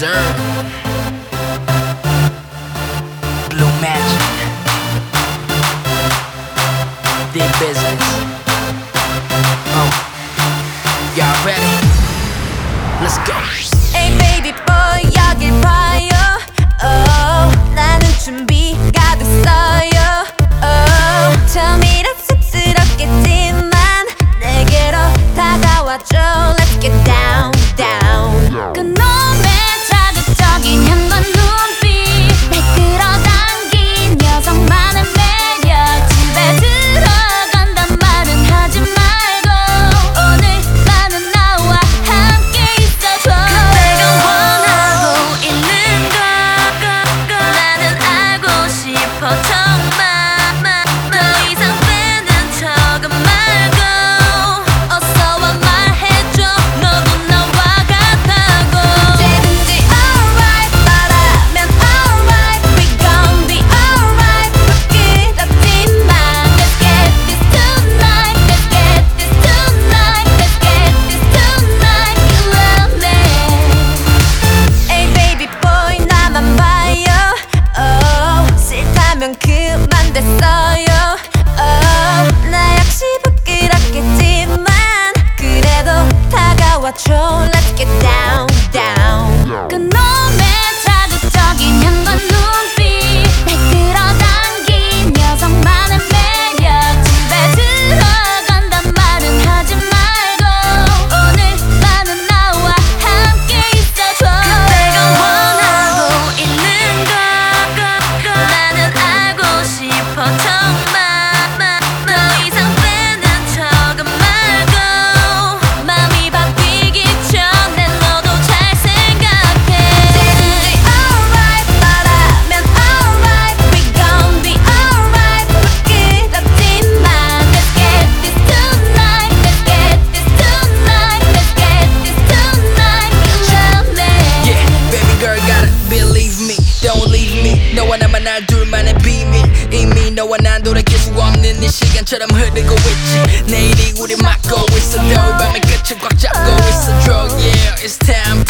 deserve. Blue Magic. Their business. Oh, y'all ready? Let's go. 求来。 너와 나만 알 둘만의 비밀. 이미 너와 난 돌아갈 수 없는 이 시간처럼 흐르고 있지. 내일이 우리 막고 있어. 도 밤의 끝을 꽉 잡고 있어. Drug yeah it's time